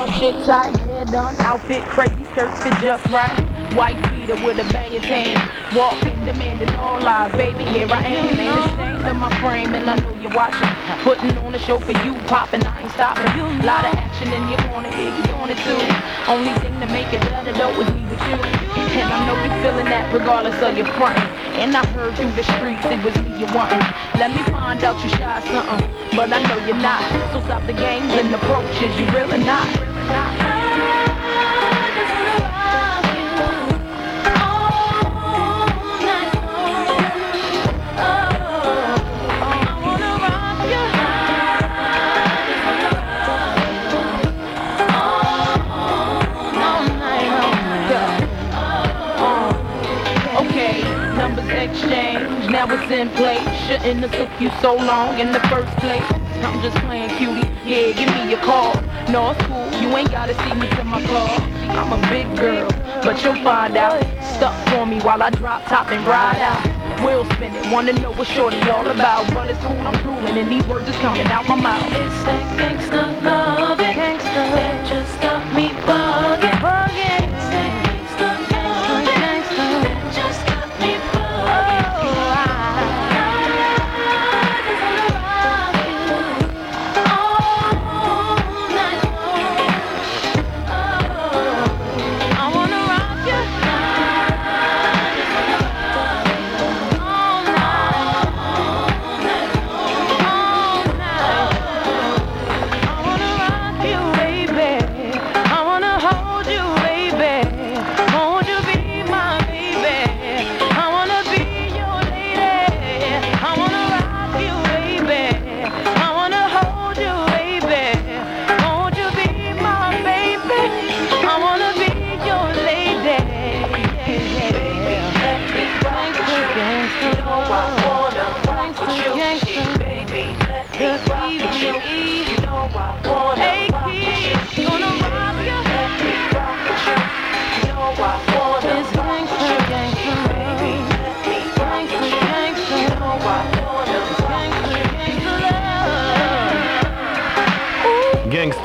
my shit tight, hair done, outfit crazy, skirt fit just right. White beater with a banging tan. Walking, demanding all lies. Baby, here I am. Ain't ashamed of my frame, and I know you're watching. Putting on a show for you, popping, I ain't stopping. Lot of action in your corner, yeah, you on it too. Only thing to make it better though is me with you. And I know you feeling that regardless of your front. And I heard through the streets it was me you wantin'. Let me find out you shy something, but I know you're not. So stop the games and approaches, you really not. Okay, numbers exchange, now it's in place. Shouldn't have took you so long in the first place. I'm just playing cutie, yeah, give me your call. No, you ain't gotta see me to my car. I'm a big girl, but you'll find out. Stuck for me while I drop top and ride out. Wheel spinning, wanna know what shorty all about. But it's cool, I'm drooling, and these words is coming out my mouth. It's that gangsta love, it that just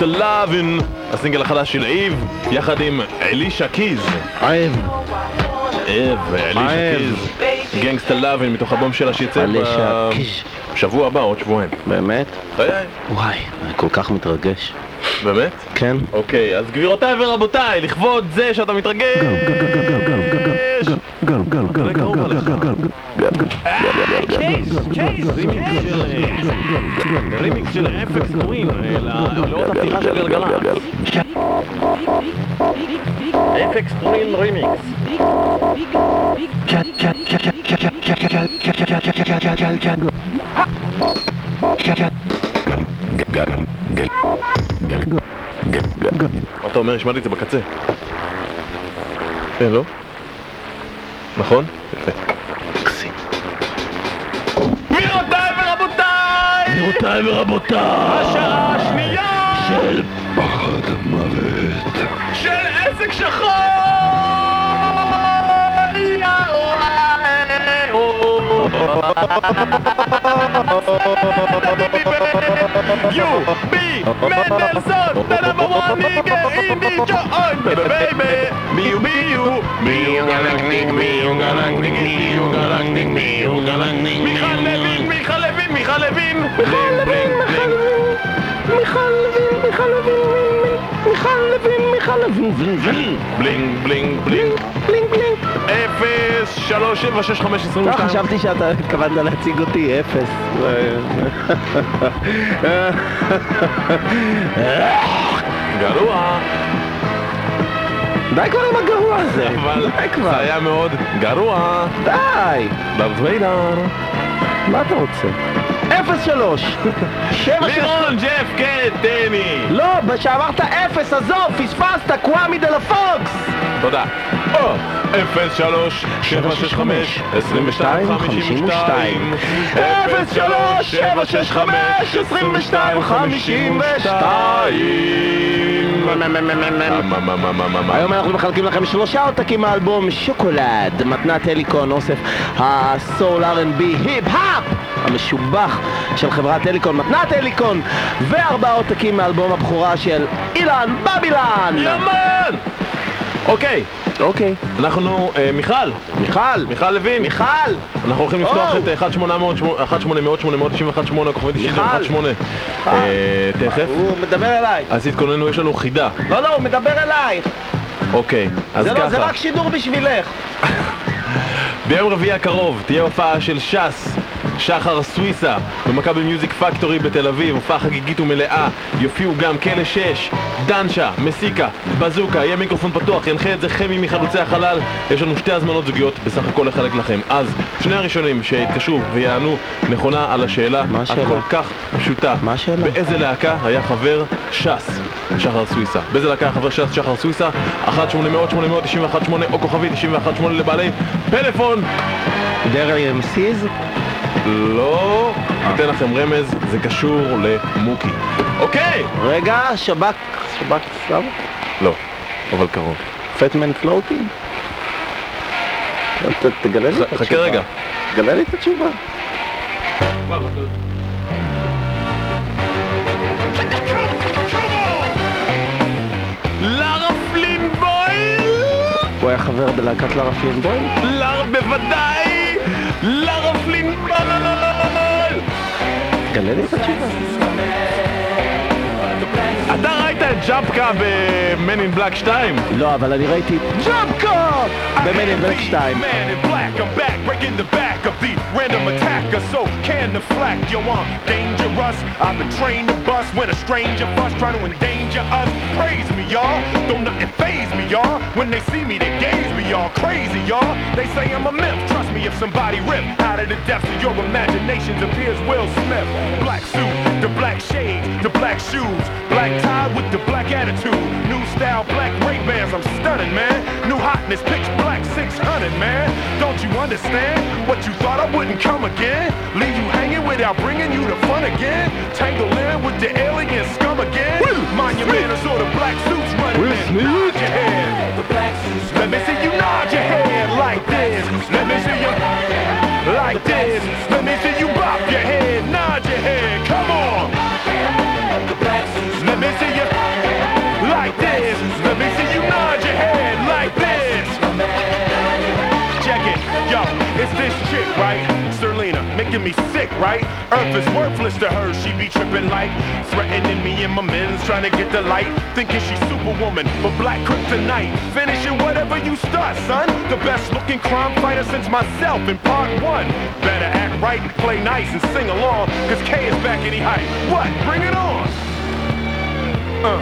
לאבין, הסינגל החדש של איב, יחד עם אלישה קיז. עב. איב, אלישה קיז. גנגסטר לאבין מתוך הבום שלה שיצא. בשבוע הבא, עוד שבועיים. באמת? וואי, אני כל כך מתרגש. באמת? כן. אוקיי, אז גבירותיי ורבותיי, לכבוד זה שאתה מתרגש! של אפקס לעוד הפתיחה של. אפקס רימיקס. מה אתה אומר? השמעתי את זה בקצה. כן, לא? נכון? יפה. גבירותיי ורבותיי! השעה השנייה! של פחד מוות! של עסק שחור! מיכל מיכל לוין. מיכל לוין, מיכל לוין. בלינג, בלינג, בלינג. בלינג, בלינג. אפס, שלוש, שבע, שש, חמש, עשרים לא, ושתיים. חשבתי שאתה התכוונת להציג אותי אפס. גרוע. די כבר עם הגרוע הזה. אבל זה. היה מאוד גרוע. די. דארט ויידר. מה אתה רוצה? אפס שלוש. שבע שש... לירון ג'ף קטני. לא, כשאמרת אפס, עזוב, פספסת, קוואמי דה לה פוקס! תודה. או, אפס שלוש, שבע שש חמש, עשרים ושתיים, חמישים ושתיים. אפס שלוש, שבע שש חמש, עשרים ושתיים, חמישים ושתיים. היום אנחנו מחלקים לכם שלושה עותקים מהאלבום שוקולד, מתנת הליקון, אוסף הסול R&B היפ-האפ המשובח של חברת הליקון, מתנת הליקון, וארבעה עותקים מאלבום הבכורה של אילן בבילן! יאמן! אוקיי, אוקיי. אנחנו, אה, מיכל, מיכל! מיכל לוין, מיכל! אנחנו הולכים לפתוח. את 1-800-891-8, כוכבית מיכל. 91-8. אה, תכף. הוא מדבר אליי. אז תתכוננו, יש לנו חידה. לא, לא, הוא מדבר אלייך. אוקיי, אז זה לא, זה ככה. רק שידור בשבילך. ביום רביעי הקרוב תהיה הופעה של ש"ס, שחר סוויסה, במכבי מיוזיק פקטורי בתל אביב, הופעה חגיגית ומלאה, יופיעו גם כלא 6, דנשה, מסיקה, בזוקה, יהיה מיקרופון פתוח, ינחה את זה חמי מחלוצי החלל, יש לנו שתי הזמנות זוגיות בסך הכל לחלק לכם. אז, שני הראשונים שיתקשרו ויענו נכונה על השאלה? הכל כך פשוטה. מה השאלה? באיזה להקה היה חבר ש"ס, שחר סוויסה? באיזה להקה היה חבר ש"ס, שחר סוויסה? 1-800-891-8 או כוכבית 91-8 לבעלי פלאפון דרל אמסיז? לא, אתן לכם רמז, זה קשור למוקי. אוקיי! רגע, שב"כ, שב"כ סלאב? לא, אבל קרוב. פטמן פלוטינג? תגלה לי את התשובה. חכה רגע. תגלה לי את התשובה. לארה פלין בויל! הוא היה חבר בלהקת לארה פלינבוים? לארה בוודאי! לארה התשובה. אתה ראית את ג'אפקה ב-Man in Black 2? לא, אבל אני ראיתי ג'אמפקה! ב-Man in Black 2. Man in black, I'm back, breaking the back of the random attacker. So can the flak, yo, I'm dangerous. I've been trained to bust when a stranger fuss trying to endanger us. Praise me, y'all. Don't nothing phase me, y'all. When they see me, they gaze me, y'all. Crazy, y'all. They say I'm a myth. Trust me, if somebody rip out of the depths of your imaginations appears Will Smith. Black suit, the black shades, the black shoes, black tie with the black attitude. New style, black Ray Bans. I'm stunning, man. New hotness, pitch black 600, man. Don't you understand? What you thought I wouldn't come again? Leave you hanging without bringing you the fun again? Tangle in with the alien scum again? Mind your manners or the black suits running Will in. Smith. Nod your head. Let me see you nod your head like this. Let me see you like this. Let me see you bop your head, nod your head. Me sick, right? Earth is worthless to her, she be tripping like threatening me and my men's trying to get the light, thinking she's superwoman, but black kryptonite. Finishing whatever you start, son. The best looking crime fighter since myself in part one. Better act right and play nice and sing along, cause K is back any height. What? Bring it on! Uh.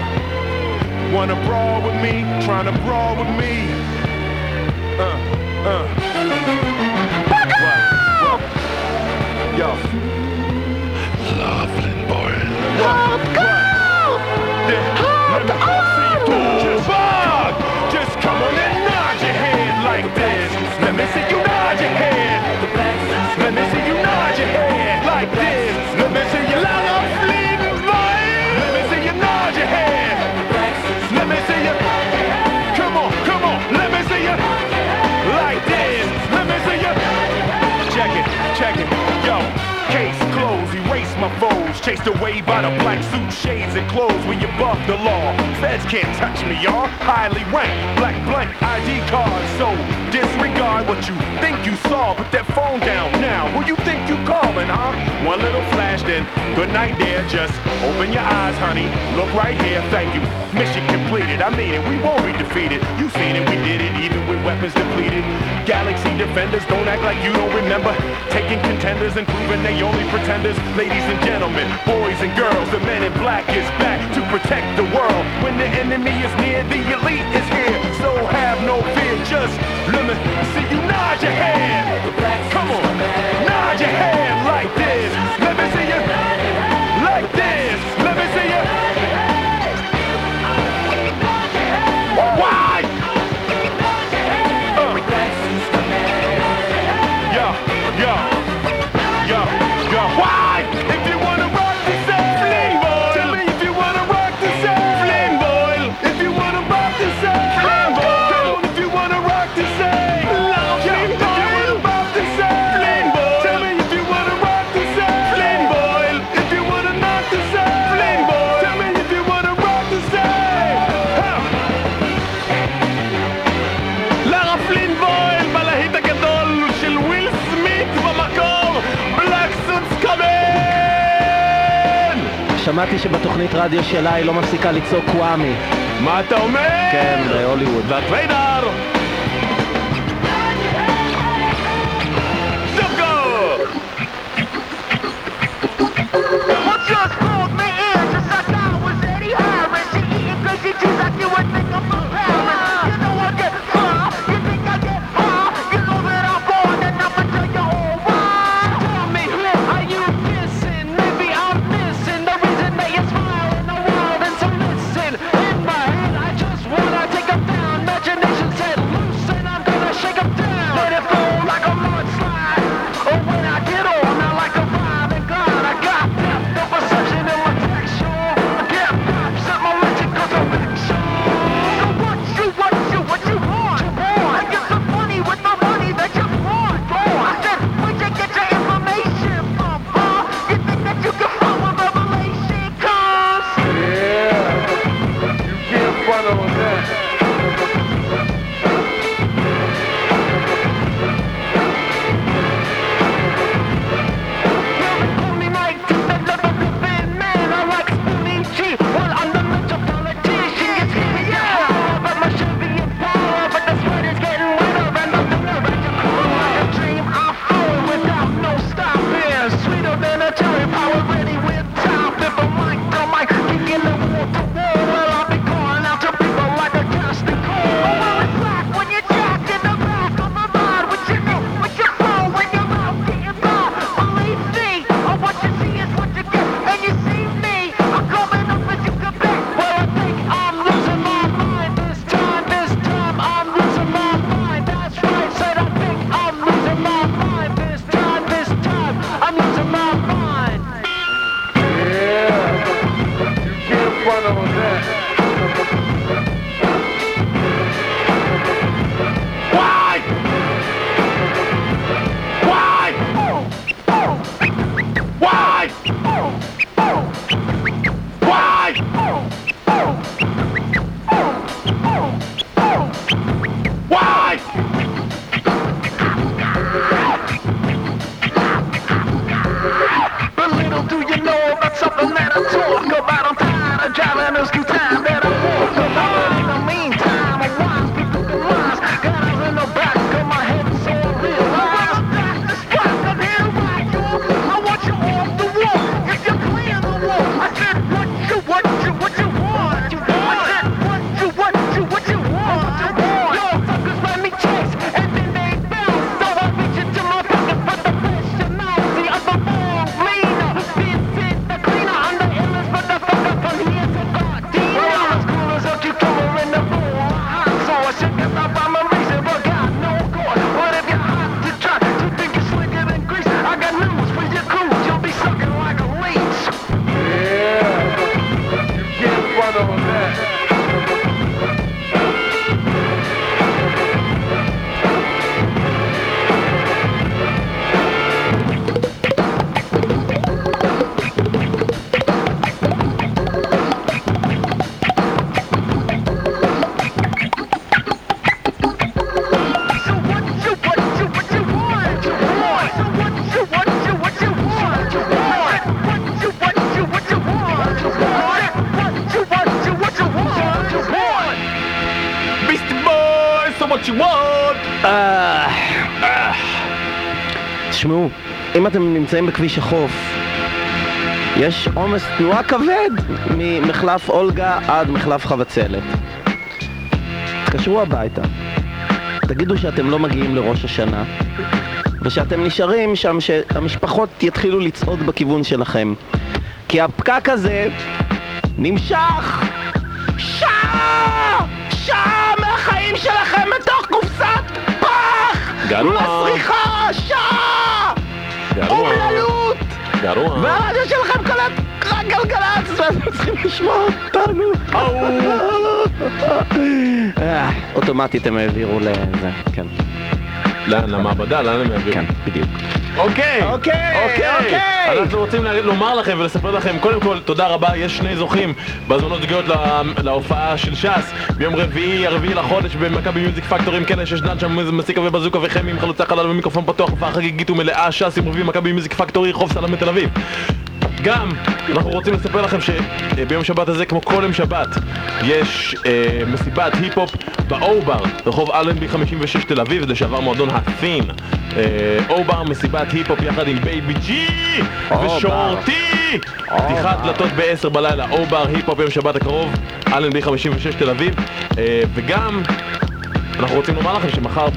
Wanna brawl with me? Trying to brawl with me? Uh, uh. What? What? Yo. Loveland boy. What? What? Then the Away by the black suit shades and clothes. We above the law. Feds can't touch me, y'all. Highly ranked. Black blank ID card. So disregard what you think you saw. Put that phone down now. Who you think you calling, huh? One little flash, then good night, there. Just open your eyes, honey. Look right here. Thank you. Mission completed. I mean it. We won't be defeated. You seen it. We did it. Even with weapons depleted. Galaxy defenders. Don't act like you don't remember. Taking contenders and proving they only pretenders. Ladies and gentlemen, boys and girls, the men in black is back to protect the world. When the enemy is near, the elite is here. So have no fear. Just let me see you nod your head. Come on, nod your head like this. שמעתי שבתוכנית רדיו שלה היא לא מפסיקה לצעוק וואמי. מה אתה אומר? כן, בהוליווד. והטריידר! תשמעו, אם אתם נמצאים בכביש החוף, יש עומס תנועה כבד ממחלף אולגה עד מחלף חבצלת. תתקשרו הביתה, תגידו שאתם לא מגיעים לראש השנה, ושאתם נשארים שם, שהמשפחות יתחילו לצעוד בכיוון שלכם. כי הפקק הזה נמשך שעה! שעה מהחיים שלכם בתוך קופסת פח! גלמה! מסריחה! שעה! גרוע. אור אלולות! גרוע. והרדיו שלכם קולט רק גלגלצ, ואתם צריכים לשמוע אותנו. אה, אוטומטית הם העבירו לזה, כן. לאן? למעבדה? לאן הם יעבירו? כן, בדיוק. אוקיי! אוקיי! אוקיי! אוקיי. אנחנו רוצים לומר לכם ולספר לכם, קודם כל, תודה רבה, יש שני זוכים בהזמנות זוגיות להופעה של ש"ס ביום רביעי, הרביעי לחודש במכבי מיוזיק פקטור עם כנס שש דן שם מסיקה ובזוקה וחמי עם חלוצה חלל ומיקרופון פתוח, הופעה חגיגית ומלאה, ש"ס עם רביעי מכבי מיוזיק פקטורי, חוף סלמת תל אביב. גם, אנחנו רוצים לספר לכם שביום שבת הזה, כמו כל יום שבת, יש אה, מסיבת היפ-הופ באובר, רחוב אלנבי 56 תל אביב, לשעבר מועדון הסים. אה, אובר, מסיבת היפ-הופ יחד עם בייבי ג'י. ושורטי! פתיחת דלתות ב-10 בלילה, אובר, היפ-הופ יום שבת הקרוב, אלנבי 56 תל אביב, אה, וגם... אנחנו רוצים לומר לכם שמחר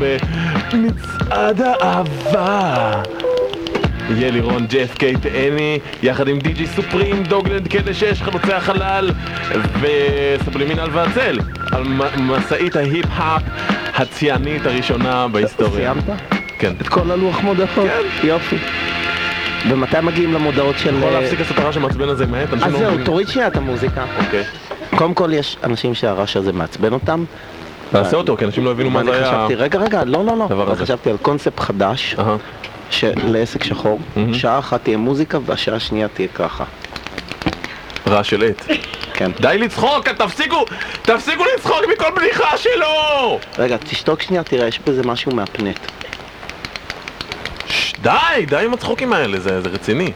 במצעד האהבה יהיה לירון JFK תאני יחד עם די.ג'י סופרים, דוגלנד כלא 6, חלוצי החלל וסבלימינל והצל על משאית ההיפ-הופ הציונית הראשונה בהיסטוריה. סיימת? כן. את כל הלוח מודעות? כן. יופי. ומתי מגיעים למודעות של... יכול אה, להפסיק לעשות הרעש המעצבן הזה מעט? אנשים אז לא זהו. תוריד שנייה את המוזיקה. אוקיי. קודם כל יש אנשים שהרעש הזה מעצבן אותם. נעשה אותו, כי אנשים לא הבינו מה זה היה. רגע, רגע, לא, לא, לא. חשבתי על קונספט חדש, אהה. שלעסק שחור. שעה אחת תהיה מוזיקה והשעה השנייה תהיה ככה. רעש של עט. כן. די לצחוק, תפסיקו! תפסיקו לצחוק מכל בדיחה שלו! רגע, תשתוק שנייה, תראה, יש בזה משהו מהפנט. ש- די, די עם הצחוקים האלה, זה זה רציני.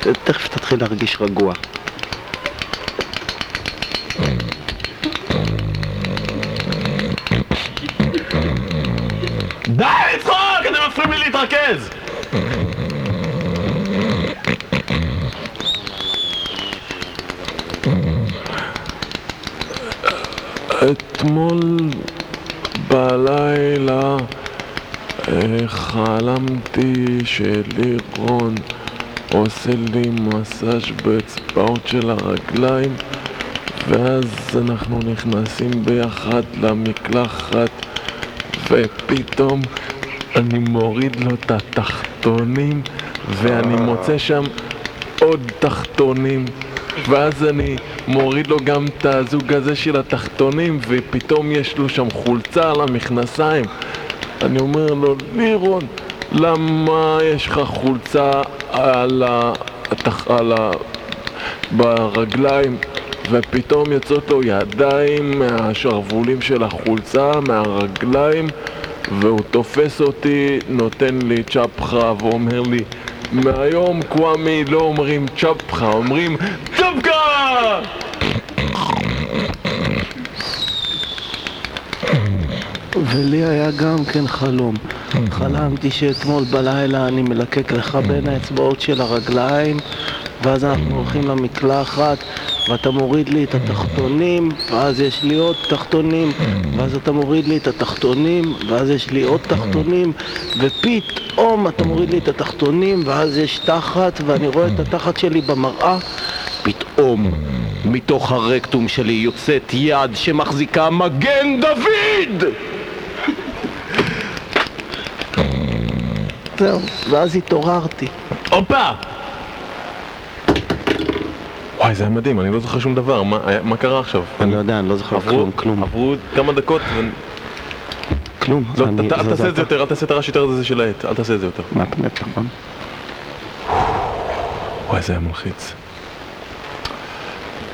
ת- תכף תתחיל להרגיש רגוע. אתמול בלילה אה, חלמתי שלירון עושה לי מסאז' באצבעות של הרגליים ואז אנחנו נכנסים ביחד למקלחת ופתאום אני מוריד לו את התחתונים ואני מוצא שם עוד תחתונים ואז אני מוריד לו גם את הזוג הזה של התחתונים ופתאום יש לו שם חולצה על המכנסיים. אני אומר לו, לירון, למה יש לך חולצה על ה... על ה... ברגליים? ופתאום יוצאות לו ידיים מהשרוולים של החולצה, מהרגליים והוא תופס אותי, נותן לי צ'פחה ואומר לי מהיום קוואמי לא אומרים צ'פחה, אומרים צ'פקה! ולי היה גם כן חלום. חלמתי שאתמול בלילה אני מלקק לך בין האצבעות של הרגליים ואז אנחנו הולכים למקלחת ואתה מוריד לי את התחתונים ואז יש לי עוד תחתונים ואז אתה מוריד לי את התחתונים ואז יש לי עוד תחתונים ופתאום אתה מוריד לי את התחתונים ואז יש תחת ואני רואה את התחת שלי במראה פתאום מתוך הרקטום שלי יוצאת יד שמחזיקה מגן דוד! זהו, ואז התעוררתי. הופה! וואי, זה היה מדהים, אני לא זוכר שום דבר, מה, היה- מה קרה עכשיו? אני לא יודע, אני לא זוכר עברו, כלום, כלום, עברו כמה דקות, ו... כלום. לא, אני- אתה- אל תעשה את זה יותר, אל תעשה את הרעש יותר הזה של העט, אל תעשה את זה יותר. מהפנט, נכון? וואי, זה היה מלחיץ.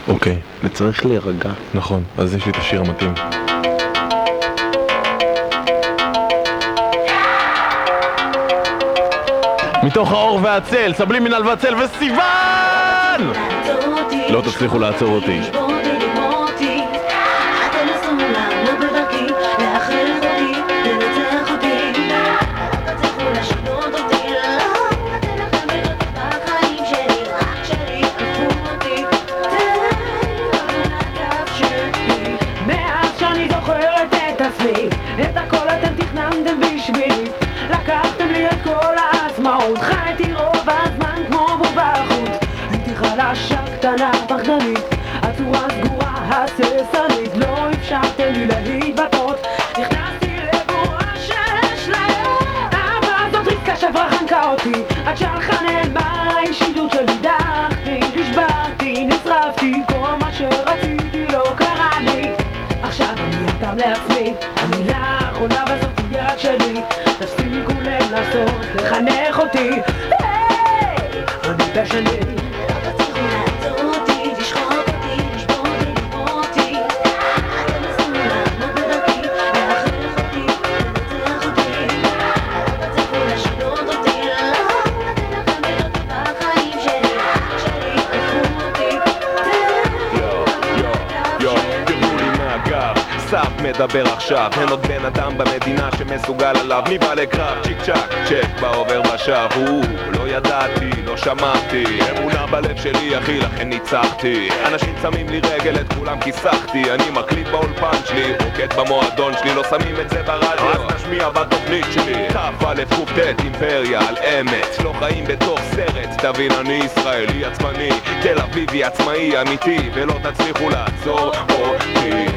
אוקיי, וצריך להירגע. נכון, אז יש לי את השיר המתאים. מתוך האור והצל, סבלימינל והצל וסיוון! לא תצליחו לעצור אותי. את הכל אתם תכננתם בשבילי. לקחתם לי את כל העצמאות, חייתי קטנה, פחדנית, הצורה סגורה, הססנית, לא אפשרתם לי להתבטאות. נכנסתי לבועה שיש להם, אבל זאת רבקה שברה חנקה אותי, עד נעלמה האישיות שלי, דחתי, נשברתי, נשרפתי, כל מה שרציתי לא קרה לי. עכשיו אני אתם לעצמי, המילה האחרונה בזאת היא רק שלי, תפסיקו לנסות לחנך אותי, היי, אני בשני. מדבר עכשיו, אין עוד בן אדם במדינה שמסוגל עליו. מי בא לקרב? צ'יק צ'אק, צ'ק בעובר ושב הוא, לא ידעתי, לא שמעתי. אמונה בלב שלי אחי לכן ניצחתי. אנשים שמים לי רגל את כולם כיסחתי. אני מקליט באולפן שלי, רוקד במועדון שלי לא שמים את זה ברדיו. אז נשמיע בתוכנית שלי. כ"א ק"ט אימפריה על אמת. לא חיים בתוך סרט. תבין אני ישראלי עצמאי. תל אביבי עצמאי אמיתי ולא תצליחו לעצור אותי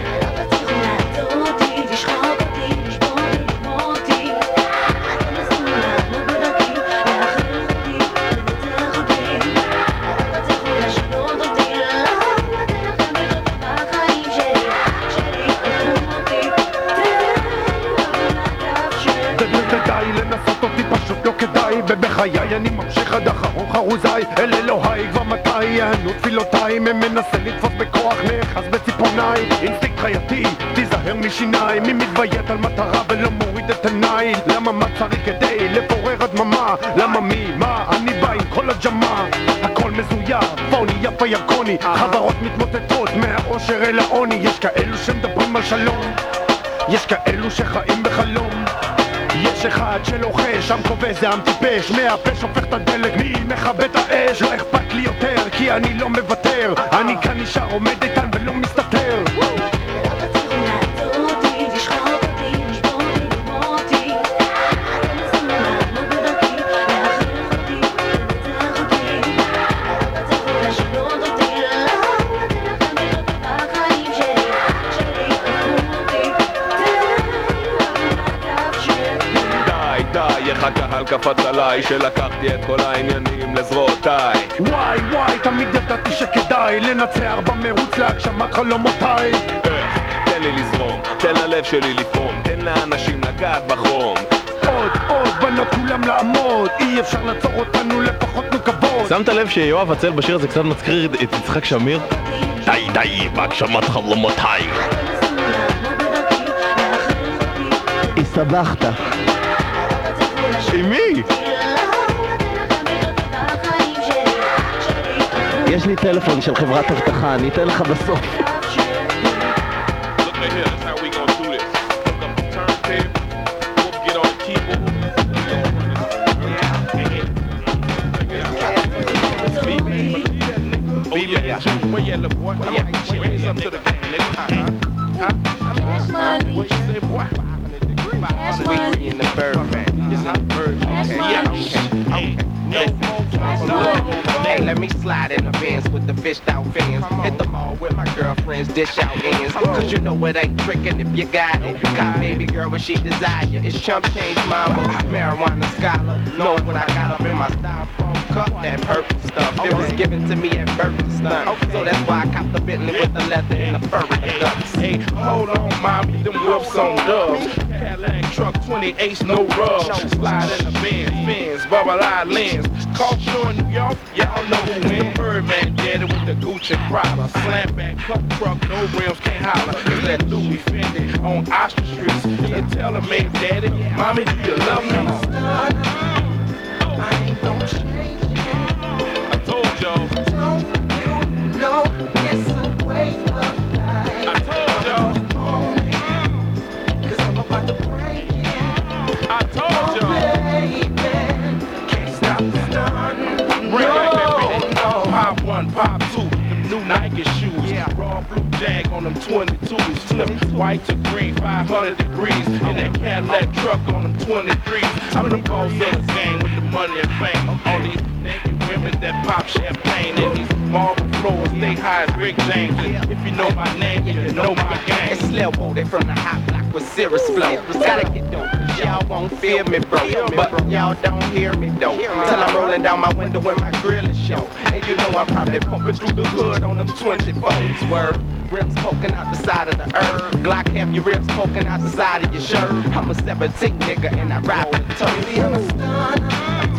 ובחיי אני ממשיך עד אחרון חרוזיי. אל אלוהי כבר מתי יענו תפילותיי? מנסה לתפוס בכוח נאחז בציפורניי? אינסטינקט חייתי תיזהר משיניים. מי מתביית על מטרה ולא מוריד את עיניי? למה מה צריך כדי לפורר הדממה? למה מי מה? אני בא עם כל הג'מעה. הכל מזויף פוני יפה ירקוני. חברות מתמוטטות מהאושר אל העוני. יש כאלו שמדברים על שלום. יש כאלו שחיים בחלום יש אחד שלוחש, שם כובש זה עם טיפש מהפה שופך את הדלק, מי מכבה את האש? לא אכפת לי יותר, כי אני לא מוותר אני כאן נשאר עומד איתן ולא מסתתר קפץ עליי שלקחתי את כל העניינים לזרועותיי וואי וואי, תמיד ידעתי שכדאי לנצח במרוץ להגשמת חלומותיי איך? תן לי לזרום, תן ללב שלי לפעום, תן לאנשים לגעת בחום עוד, עוד, בנות כולם לעמוד אי אפשר לעצור אותנו, לפחות נו כבוד שמת לב שיואב הצל בשיר הזה קצת מזכיר את יצחק שמיר? די, די, בהגשמת חלומותיי הסתבכת. עם מי? יש לי טלפון של חברת אבטחה, אני אתן לך בסוף. Look right here, that's how we gonna do this. Hook up the turntable, we'll get on the keyboard. Oh yeah, where you at, little boy? Come on, raise up to the game, nigga. Huh? Huh? What you say, boy? We in the bird man. This the bird. Okay, yeah, okay, okay. No Hey, let me slide in the Benz with the fished out fins. Hit the mall with my girlfriends, dish out ends. Cause you know it ain't tricking if you got it. Got baby girl what she desire. It's chump change mama, marijuana scholar. Know what I got up in my styrofoam cup, that purple stuff. It was given to me at birth to stunt. So that's why I copped the Bentley with the leather and the fur and the ducks. Hey, hold on, mommy, them whips on dubs. Cadillac truck 28, no rubs. Slide in the Benz, Benz, bubble eye lens. Culture in New York, y'all know who win. Birdman daddy with the Gucci Prada. Slam back, cup truck, no rims, can't holler. It's that Louis Fendi on Ostrich Street. You tell him, man, daddy, mommy, do you love me? I told y'all. I jag on them 22s. Flip white to green, 500 degrees. In that Cadillac truck on them 23s. I'm the boss of the game with the money and fame. All these naked women that pop champagne in these marble floors. They high as Rick James. And if you know my name, you know my game. It's Lil they from the hot block with serious flow. Gotta get dope, y'all won't feel me, bro. But y'all don't hear me, though. Till I'm rolling down my window when my grill is show. And you know I'm probably pumping through the hood on them 24s. Word. Rims poking out the side of the herb. Glock have your ribs poking out the side of your shirt. I'm a 17 nigga and I ride with the toe. I told y'all.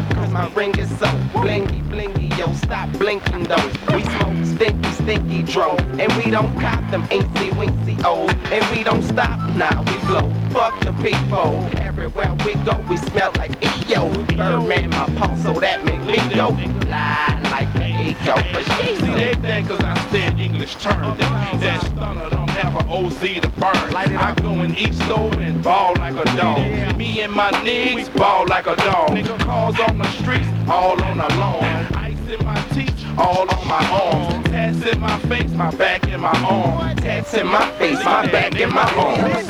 my ring is so blingy, blingy, yo, stop blinking though. We smoke stinky, stinky dro, and we don't cop them incy, wincy O's, and we don't stop, nah, we blow. Fuck the people, everywhere we go, we smell like EO. Birdman, my pulse, so that make me go fly like an. But she See, they think cause I stand English. That means that stunner don't have an OZ to burn. I go in each store and ball like a dog. Me and my niggas ball like a dog. Nigga calls on the streets, all on the lawn. Ice in my teeth, all on my arms. Tats in my face, my back and my arm. tats in my face, my back and my arms.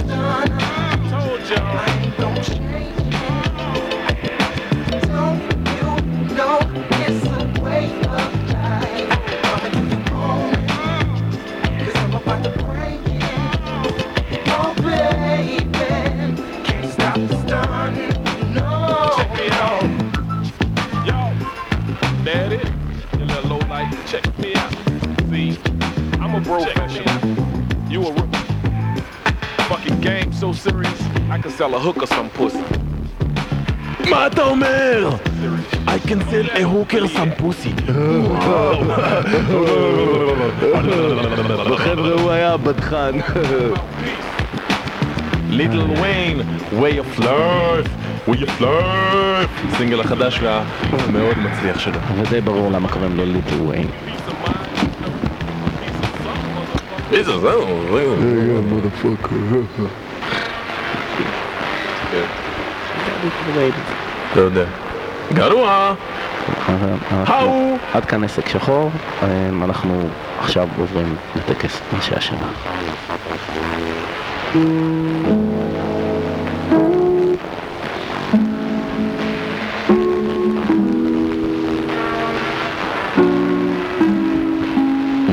Told y'all. So serious, I can sell a hooker some pussy. מה אתה אומר? I can sell a hooker some pussy. חבר'ה, הוא היה בדחן. ליטל ויין, way of flirt, way of flirt. סינגל החדש והמאוד מצליח שלו. אבל די ברור למה קוראים לו ליטל ויין. איזה זהו, אתה יודע. גרוע! עד כאן עסק שחור, אמ, אנחנו עכשיו עוברים לטקס אנשי השנה.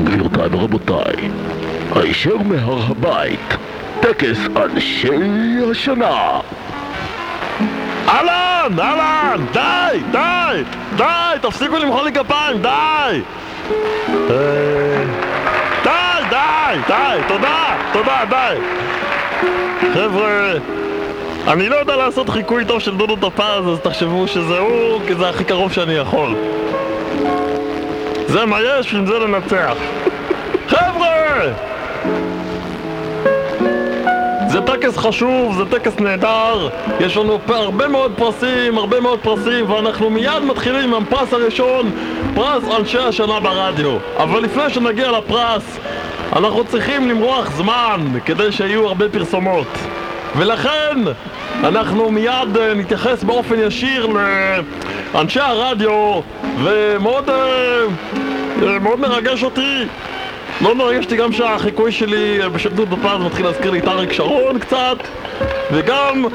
גבירותיי ורבותיי, הישר מהר הבית, טקס אנשי השנה. אהלן! אהלן! די! די! די! תפסיקו למחוא לי כפיים! די! אה, די! די! די! תודה! תודה! די! חבר'ה, אני לא יודע לעשות חיקוי טוב של דודו טפז, אז תחשבו שזה הוא, כי זה הכי קרוב שאני יכול. זה מה יש, עם זה לנצח. חבר'ה! זה טקס חשוב, זה טקס נהדר, יש לנו הרבה מאוד פרסים, הרבה מאוד פרסים, ואנחנו מיד מתחילים עם הפרס הראשון, פרס אנשי השנה ברדיו. אבל לפני שנגיע לפרס, אנחנו צריכים למרוח זמן כדי שיהיו הרבה פרסומות. ולכן, אנחנו מיד אה, נתייחס באופן ישיר לאנשי הרדיו, ומאוד אה, אה, מאוד מרגש אותי מאוד מרגש אותי גם שהחיקוי שלי בשל דודו פז מתחיל להזכיר לי את אריק שרון קצת וגם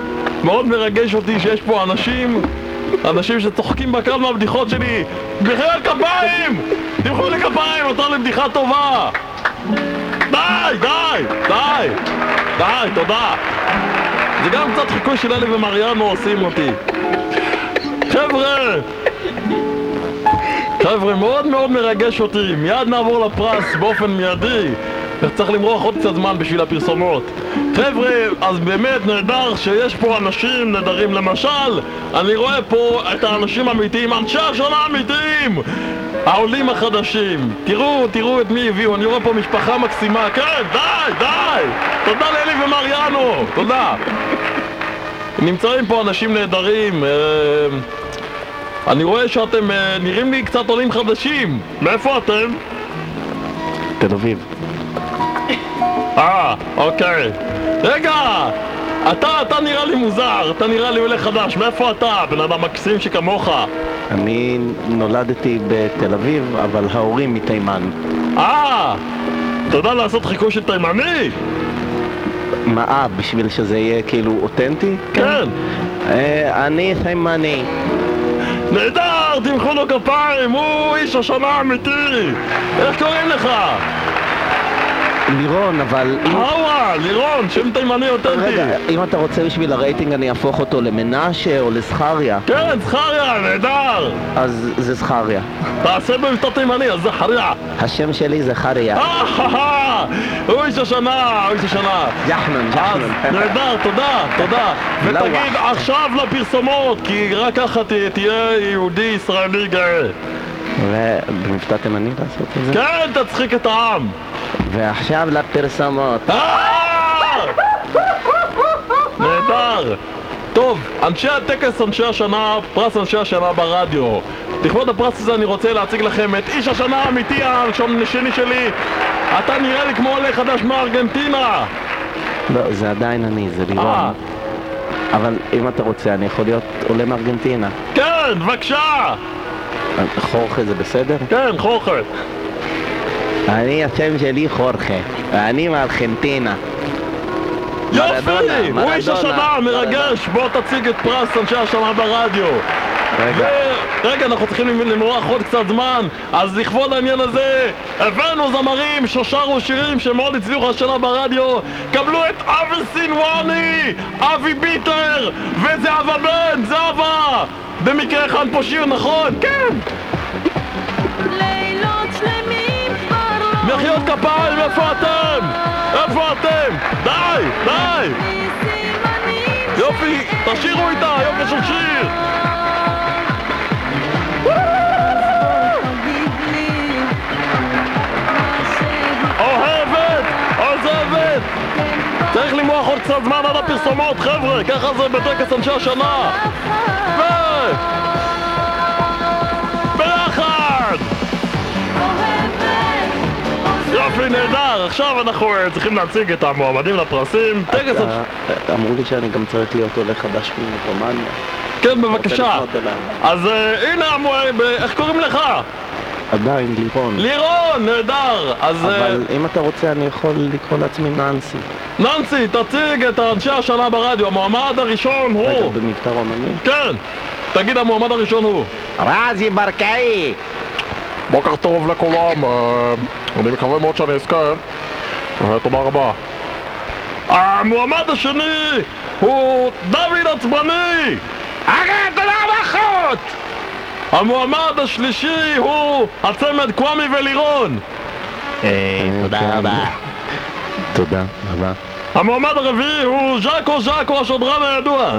מאוד מרגש אותי שיש פה אנשים אנשים שצוחקים בקהל מהבדיחות שלי מחיאות כפיים! תמחאו לי כפיים, נתן לי בדיחה טובה! די, די, די, די, תודה זה גם קצת חיקוי של אלי ומריאנו עושים אותי חבר'ה! חבר'ה, מאוד מאוד מרגש אותי, מיד נעבור לפרס באופן מיידי. צריך למרוח עוד קצת זמן בשביל הפרסומות. חבר'ה, אז באמת נהדר שיש פה אנשים נהדרים. למשל אני רואה פה את האנשים האמיתיים, אנשי השנה האמיתיים! העולים החדשים. תראו, תראו את מי הביאו, אני רואה פה משפחה מקסימה. כן, די, די! תודה לאלי ומריאנו, תודה. נמצאים פה אנשים נהדרים. אה, אני רואה שאתם אה, נראים לי קצת עולים חדשים מאיפה אתם? תל אביב. אה, אוקיי. רגע! אתה, אתה נראה לי מוזר, אתה נראה לי עולה חדש, מאיפה אתה? בן אדם מקסים שכמוך. אני נולדתי בתל אביב, אבל ההורים מתימן. אה! אתה יודע לעשות חיקוי של תימני? מה, אה, בשביל שזה יהיה כאילו אותנטי? כן. אה, אני תימני. נהדר! תמחאו לו כפיים! הוא איש השנה האמיתי! איך קוראים לך? לירון, אבל... הווה, לירון, שם תימני אותנטי. רגע, אם אתה רוצה בשביל הרייטינג אני אהפוך אותו למנשה או לזכריה, כן, זכריה, נהדר. אז זה זכריה. תעשה במבטא תימני, אז זכריה. השם שלי זה חריה. אהה, הוא איש השנה, הוא איש השנה. ג'חנון, אז ג'חנון. נהדר, תודה, תודה. לא ותגיד וואו. עכשיו לפרסומות, כי רק ככה תהיה יהודי ישראלי גאה. ובמבטא תימני לעשות את זה? כן, תצחיק את העם. ועכשיו לפרסומות. אה! נהדר. טוב, אנשי הטקס אנשי השנה, פרס אנשי השנה ברדיו. לכבוד הפרס הזה אני רוצה להציג לכם את איש השנה האמיתי הראשון השני שלי. אתה נראה לי כמו עולה חדש מארגנטינה. לא, זה עדיין אני, זה אה, לירון. אבל אם אתה רוצה, אני יכול להיות עולה מארגנטינה. כן, בבקשה. חורכה זה בסדר? כן, חוכר. אני, השם שלי חורכה, ואני מארגנטינה. יופי! הוא איש השנה, מרגש. בוא תציג את פרס אנשי השנה ברדיו. רגע, רגע, אנחנו צריכים למרוח עוד קצת זמן, אז לכבוד העניין הזה, הבאנו זמרים ששרו שירים שמאוד הצליחו השנה ברדיו. קבלו את אבי סינואני, אבי ביטר וזהבה בן, זהבה! במקרה אחד פה שיר, נכון? כן! לילות שלמים כבר לא מחיאות כפיים, איפה אתם? איפה אתם? די! די! יופי, תשאירו איתה, יופי של שיר! צריך למרוח עוד קצת זמן עד הפרסומות, חבר'ה! ככה זה בטקס אנשי השנה! ו... ביחד! יופי, נהדר! עכשיו אנחנו אה, צריכים להציג את המועמדים לפרסים. טקס... אמרו לי שאני גם צריך להיות עולה חדש מרומניה. כן, בבקשה. אז אה, הנה המועמד... איך קוראים לך? עדיין לירון. לירון! נהדר! אז... אה, אבל אם אתה רוצה, אני יכול לקרוא לעצמי ננסי. ננסי, תציג את אנשי השנה ברדיו. המועמד הראשון רגע, הוא... במבטא רומני? כן! תגיד, המועמד הראשון הוא. רזי ברקאי! בוקר טוב לכולם, אה, אני מקווה מאוד שאני אזכה. אה, תודה רבה. המועמד השני הוא דוד עצבני! אגה, תודה רבה חוט! המועמד השלישי הוא הצמד קוואמי ולירון! תודה רבה. תודה רבה. המועמד הרביעי הוא ז'אקו ז'אקו השדרן הידוע!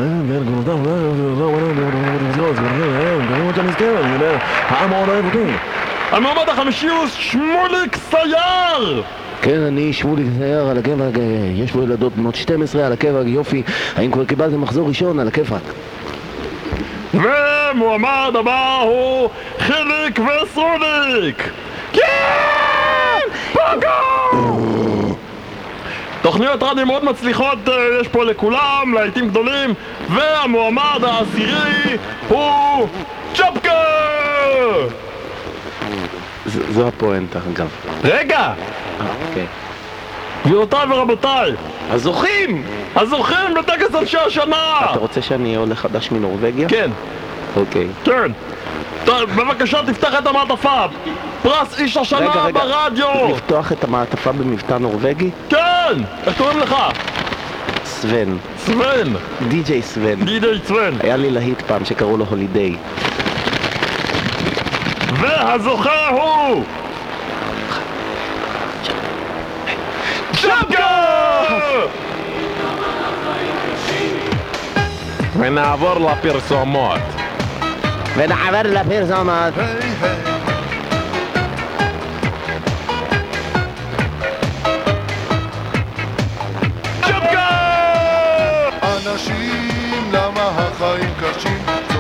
המועמד החמישי הוא שמוליק סייר! כן, אני שמוליק סייר על הכיפאק, אה, יש פה ילדות בנות 12 על הכיפאק, יופי. האם כבר קיבלתם מחזור ראשון על הכיפאק? ומועמד הבא הוא חיליק וסרוניק! כן! פוגו! תוכניות רדיו מאוד מצליחות אה, יש פה לכולם, להיטים גדולים והמועמד העשירי הוא צ'פקה! זו הפואנטה, אגב. רגע! אה, אוקיי. גבירותיי ורבותיי, הזוכים! הזוכים בטקס אנשי השנה! אתה רוצה שאני עולה חדש מנורבגיה? כן, אוקיי. כן. בבקשה תפתח את המעטפה. פרס איש השנה רגע, רגע. ברדיו! לפתוח את המעטפה במבטא נורבגי? כן! איך קוראים לך? סוון. סוון! די.ג'יי סוון. דידי סוון. היה לי להיט פעם שקראו לו הולידיי. והזוכה הוא... Venha a ver la persomot. Venha a ver la persomot. Hey, hey.